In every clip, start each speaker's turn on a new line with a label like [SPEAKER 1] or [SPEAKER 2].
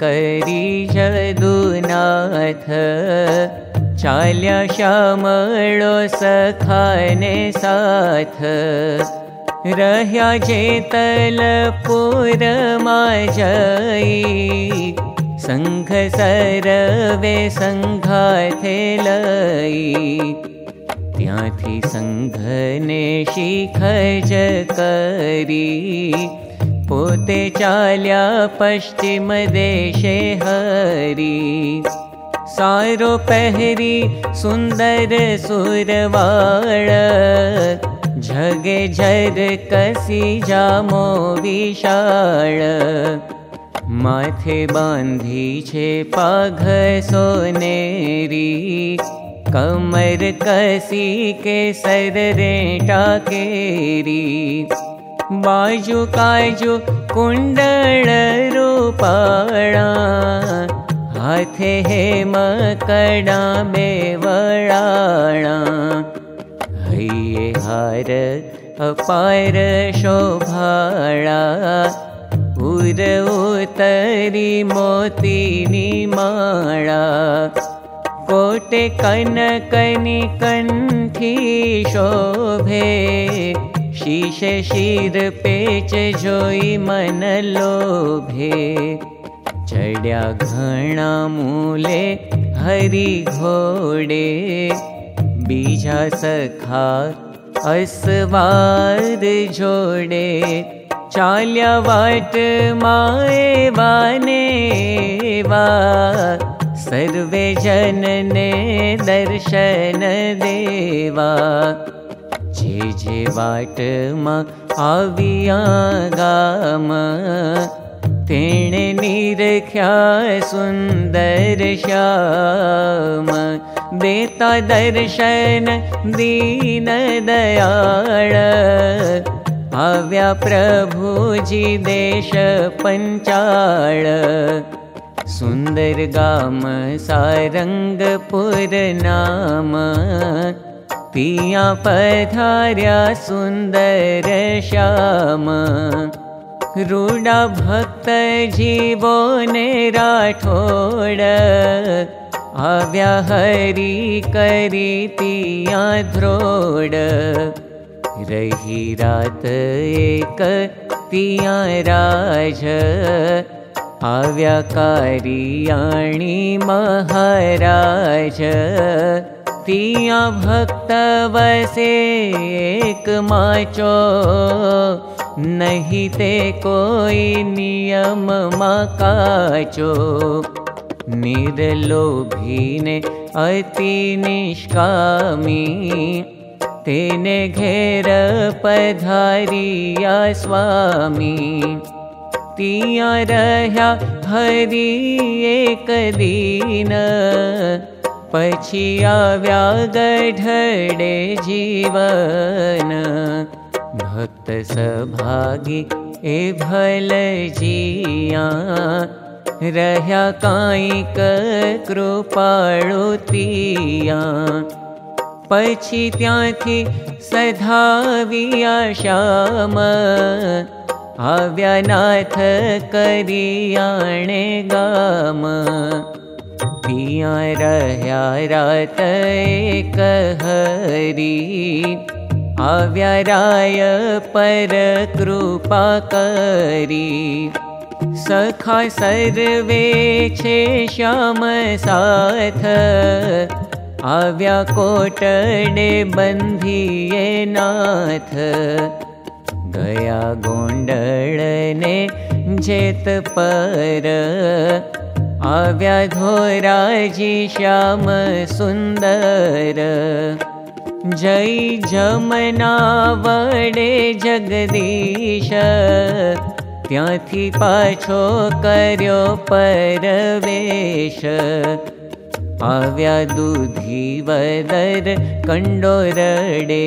[SPEAKER 1] करी जदुनाथ चाल्या श्यामळो सखाने साथ। रह्या जेतल मा जय संघ सरवे संघाल सङ्घने शिख करी। पोते चाल्या पश्चिमदेशे हरि। सारो पहरी सुन्दर सुरवाळ। झगे झर कसी जामो विशाळ। माथे विषाळ छे पाघ सोनेरी। कमर कसी के सर सररे टाकेरि। बाजू काजू कुंडल रूपाणा हाथे हे मकड़ा बेवड़ाणा हार अपार शोभाळा उर उतरी मोतीनी माळा कोटे कनकनि कण्ठी शोभे शीशे शीर पेच मन लोभे। चढ़्या घणा मूले हरि घोड़े। बीजा सखा असवार जोड़े। चाल्या वाट माए वाने वा। सर्वे जन ने दर्शन देवा वाट मा गाम। तेणे निरख्या सुंदर श्याम। देता दर्शन दीन दयाळ। आव्या प्रभुजी देश पंचाळ। सुंदर गाम सारंगपुर नाम पिया पधार्या सुंदर श्याम। रूडा भक्त जीवो ने राठोड। आव्या हरी करी तिया द्रोड। रही रात एक तिया राज। आव्या कारियाणी महाराज तिया भक्त वसे एक माचो नहीं ते कोई नियम मकाचो निर्लोभीने अति निष्कामी तेने घेर पधारिया स्वामी। तिया रह्या हरि एक दीन पछी आव्या गढडे जीवन। भक्त सभागी ए भल जिया। रह्या काईक कृपाळुतिया पछी त्यांथी सधाविया श्याम। आव्यानाथ करियाणे गाम रह्या रात एक हरी आव्या राय पर कृपा करी सखा सर्वे छे श्याम साथ। आव्या कोटडे बंधिये नाथ। गया गोंडळने जेत पर व्याम सुन्दर जय जमना वडे जगदीश तेशाव्याुधि वदर कंडो कण्डोरडे।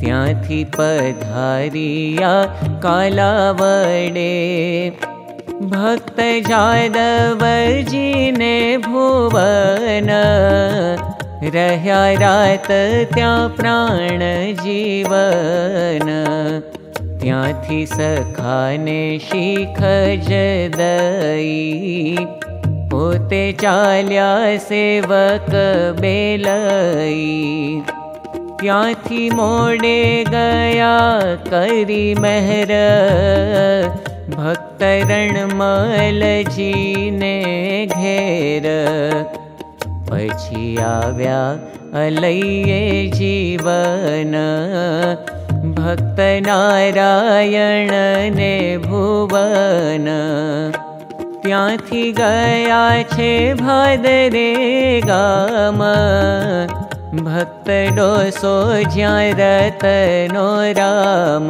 [SPEAKER 1] त्याधारिया काला वडे भक्त जादवजीने भुवन। रह्या रात त्या प्राण जीवन। त्याथी सखाने शिख ज पोते चाल्या सेवक बेलई। त्याथी मोडे गया करी मेहर। ભક્તરણમલજીને ઘેર પછી આવ્યા અલૈયે જીવન ભક્ત નારાયણને ભુવન ત્યાંથી ગયા છે ભાદરે ગામ ભક્ત ડોસો જ્યાં રતનો રામ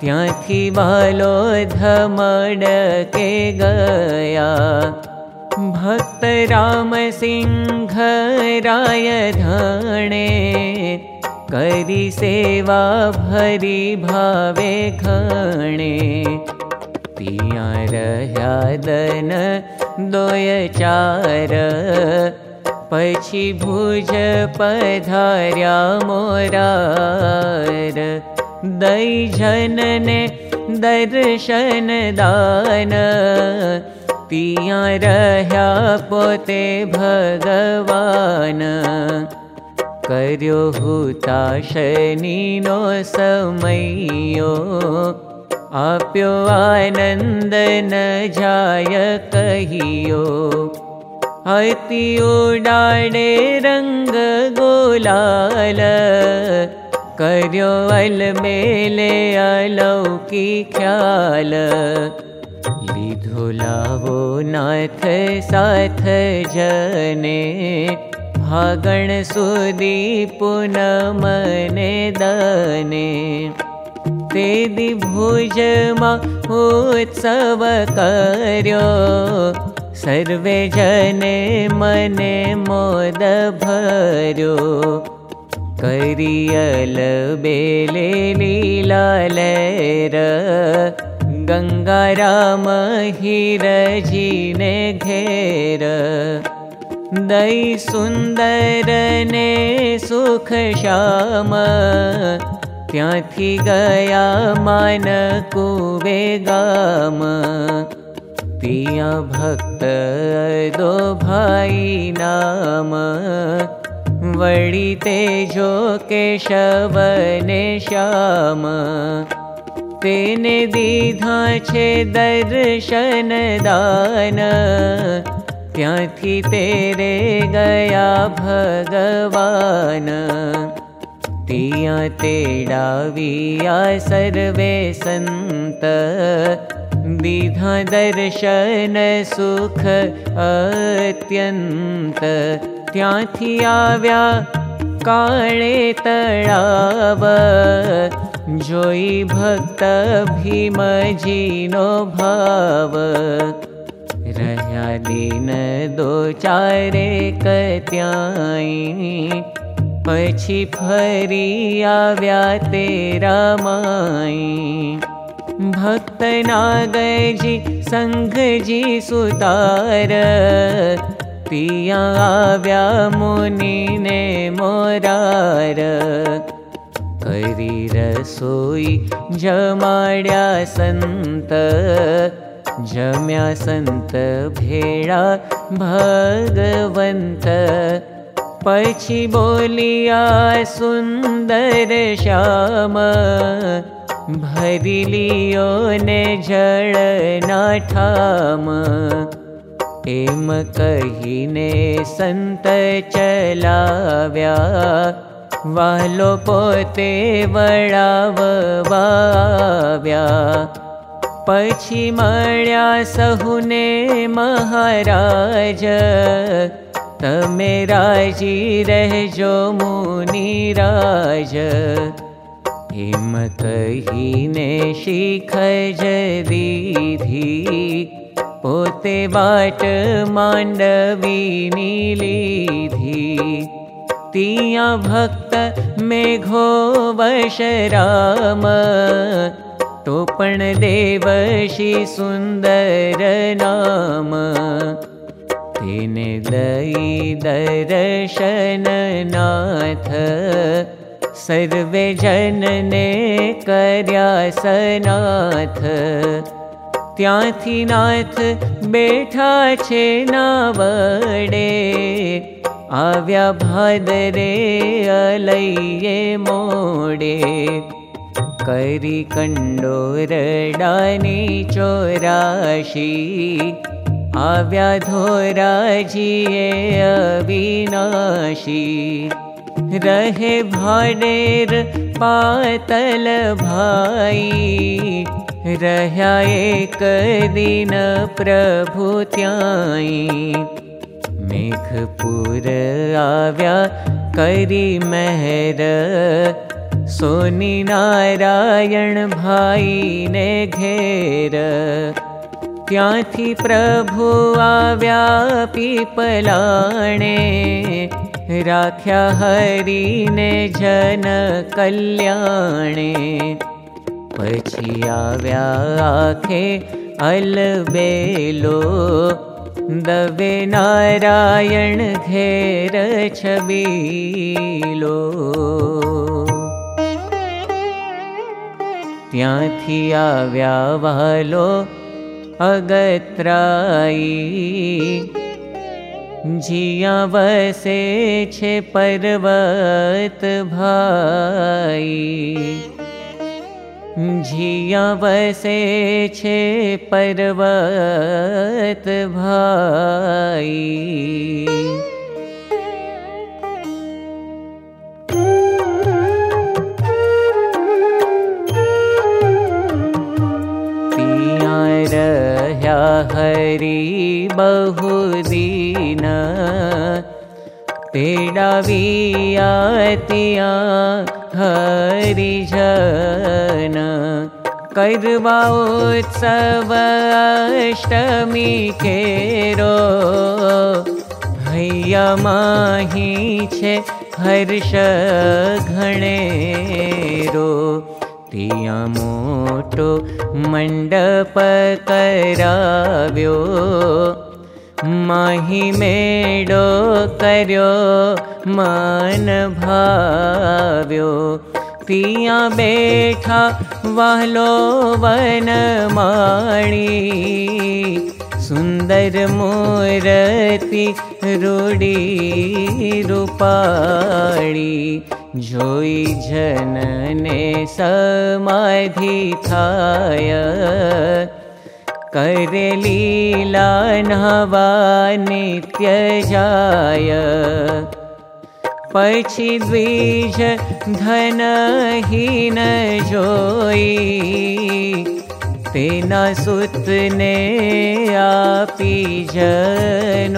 [SPEAKER 1] ત્યાંથી બાલો ધમડ કે ગયા ભક્ત રામસિંહ રાય ધણે કરી સેવા ભરી ભાવે ઘણે પિયા રહ્યા દન દોય ચાર પછી ભુજ પધાર્યા મોરાર दैजनने दर्शन दान। पिया रह्या पोते भगवान। कर्यो हुता शनिनो समयो। आप्यो आनन्द न जाय कहियो। अति ओडाडे रङ्ग गोलाल। કર્યો અલમેલે અલૌકી ખ્યાલ લીધો લાવો નાથ સાથ જને ભાગણ સુધી પૂનમને દને તે ભુજમાં ઉત્સવ કર્યો સર્વે જને મને મોદ ભર્યો करियल बेले नीलाल गङ्गा रम हीर जीने घेर दि सुन्दरने सुख श्याखि गया मन कुबे गाम तिया भक्त दो भाई नाम वडी ते केशवने श्याम. तेने दीधा छे दर्शन दान. त्याथी तेरे गया भगवान. तिया तेडाविया सर्वे सन्त दीधा दर्शन सुख अत्यन्त ત્યાંથી આવ્યા કાળે તળાવ જોઈ ભક્ત ભીમજીનો ભાવ રહ્યા દિન દો ચારે કત્યાઈ પછી ફરી આવ્યા તેરા માઈ ભક્ત નાગજી સંઘજી व्या मुनि ने करी रसोई जमाड्या सन्त जम्या सन्त भेडा भगवन्त पछी बोलिया सन्दर श्याम. भरिलियो ने जळना ठाम एम कहिने संत चलाव्या। वालो पोते चल्यालो व्या पशी सहुने महाराज। तमे राजी रहजो मुनिराज। हिम कहिने शिखज विधि पोते बाट मांडवी नीलीधी तिया भक्त मेघो वशराम टोपण देवशी सुन्दर नाम। तेने दई दर्शन नाथ। सर्वे जनने कर्या सनाथ ત્યાંથી નાથ બેઠા છે ના વડે આવ્યા ભાદરે અલૈયે મોડે કરી કંડોરડાની ચોરાશી આવ્યા ધોરાજીએ અવિનાશી રહે ભાડેર પાતલ रह्या एक दिन प्रभु त्याई। मेघपुर आव्या करी मेहर। आव्याहर सोनीनारायण भाई ने घेर। त्याथी प्रभु आव्या पीपलाणे। राख्या हरि ने जनकल्याणे પછી આવ્યા આખે અલબેલો દવે નારાયણ ઘેર છબીલો ત્યાંથી આવ્યા વાલો અગત્રાઈ જીયા વસે છે પર્વત ભાઈ जिया वसे छे पर्वत भाई। पिया रह्या हरि बहुदीन तेडाविया तिया हरिजन करवा उत्सव अष्टमी केरो। हैया माही छे हर्ष घणेरो। तिया मोटो मंडप कराव्यो माही मेडो कर्यो मन भाव्यो। पिया बैठा वालो वन माणी। सुंदर मूर्ति रूडी रूपाणी। जोई जनने समाधि थाय। करे लीला नवा नित्य जाय। पछी द्विज धनहीन जोई तेना सुतने आपी जनोई।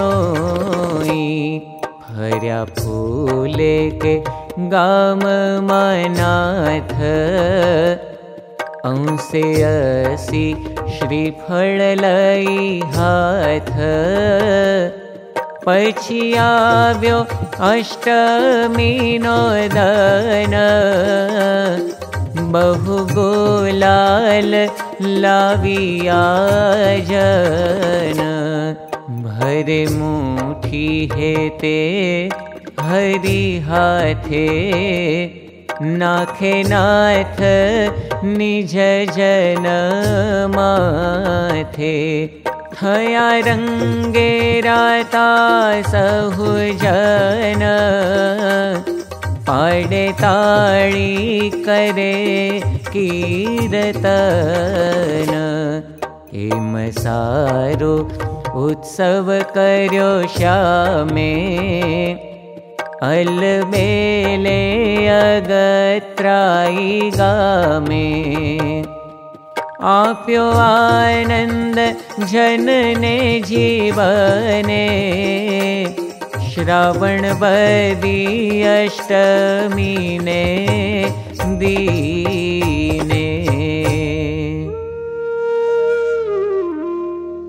[SPEAKER 1] फर्या फूले के गाम मनाथ अंसे असी श्रीफल लई हाथ પછી આવ્યો અષ્ટમીનો દન બહુ ગોલાલ લાવ્યા જન ભરે મુઠી હે તે હરી હાથે नाखे नाथ निज जन माथे। जनमाया रङ्गेरा तहु जन। पाडे ताळी करे कीर्तन। हिम सारो उत्सव कर्यो श्यामे। अलबेले अगत्राई गामे। आप्यो आनन्द जनने जीवने। श्रावण बदी अष्टमीने दीने।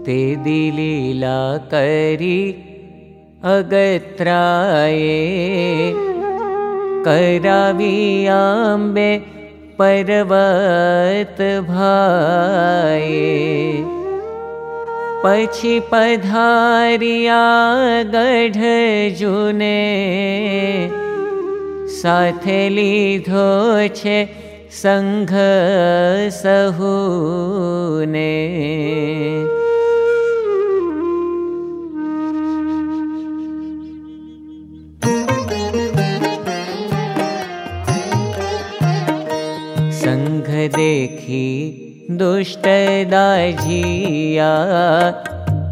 [SPEAKER 1] ते दिलीला करी अगत्राये। करावी आम्बे पर्वत भाये पछी पधारिया गढ़ जुने साथे लीधो छे संघ सहूने देखी दुष्ट दाजिया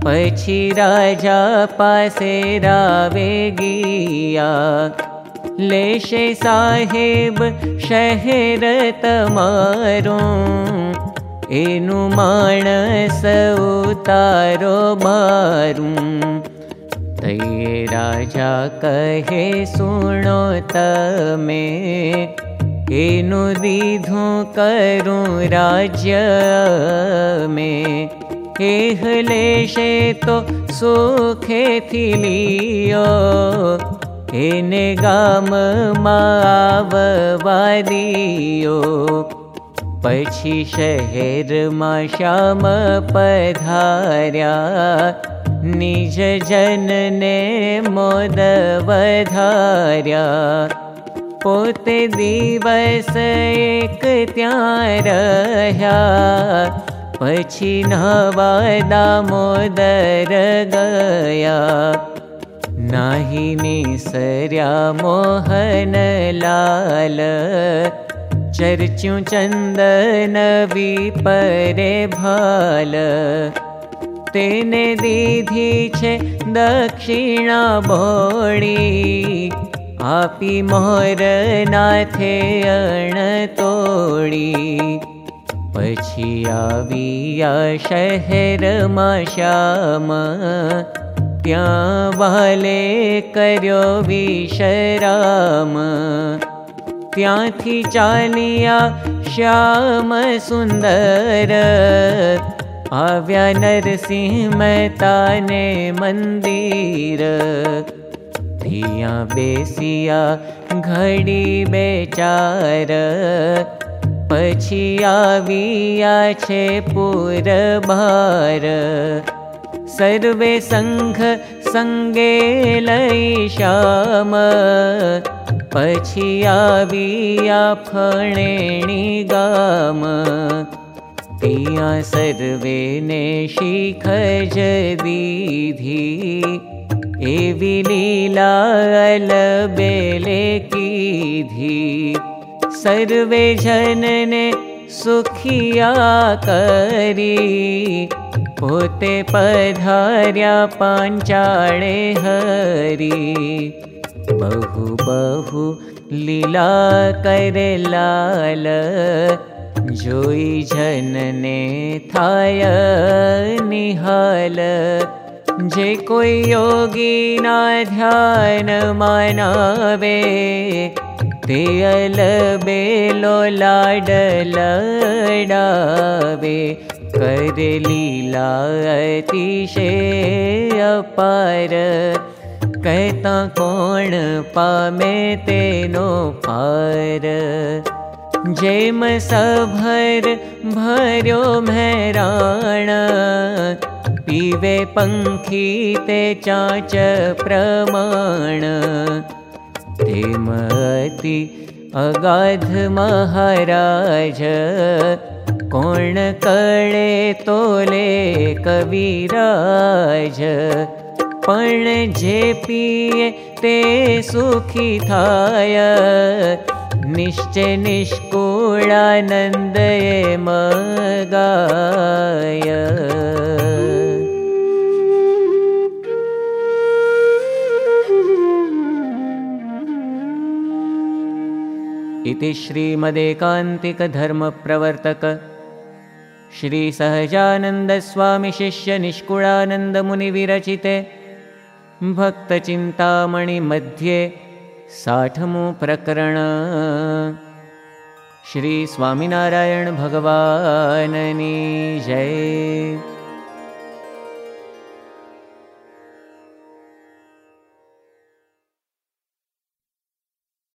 [SPEAKER 1] पछी राजा पासे रावे गिया। लेशे साहेब शहर तमारो। एनु माणस उतारो मारू। तये राजा कहे सुनो तमे एनु दीधु करूं राज्य में एह लेशे तो सुखे थी लियो माववादियो पछी शहर मा श्याम पधार्या निज जन ने पोते दिवस एक त्या रह्या पछी नवा दामोदर गया नाही निसर्या मोहन लाल चर्च्यू चंदन विपरे भाल तेने दीधी छे दक्षिणा बोड़ी आपी मोर नाथे अण तोड़ी पछी आविया शहर मा श्याम त्या वाले कर्यो विशराम ત્યાંથી ચાલિયા શ્યામ સુંદર આવ્યા નરસિંહ મહેતાને મંદિર धिया बेसिया बेसी बेचार। पशी च पूरबार सर्वे संघ सङ्गे लि शाम पशी फणेणी गाम तिया सर्वे ने शिखज दीधि ी लीला ले की सर्वे जनने सुखिया करी। पोते पधार्या पाञ्चाळे हरी। बहु बहु लीला करे लाल। जोई जनने थाय निहाल। जे कोई योगी ना ध्यान मानावे ते अल बेलो लाड लडावे। कर लीला अतिशय अपार कहता कोण पामे तेनो पार। जेम सभर भर्यो मेराण पीवे पंखी ते चाच प्रमाण। तेम अति अगाध महाराज कोण कळे तोले कविराज। पण जे पिए ते सुखी थाय निश्चय निष्कुळानंद मगाय इति श्रीमदेकान्तिकधर्मप्रवर्तक श्रीसहजानन्दस्वामिशिष्यनिष्कुळानन्दमुनिविरचिते भक्तचिन्तामणिमध्ये साठमु प्रकरण। श्री स्वामिनारायण भगवाननी जय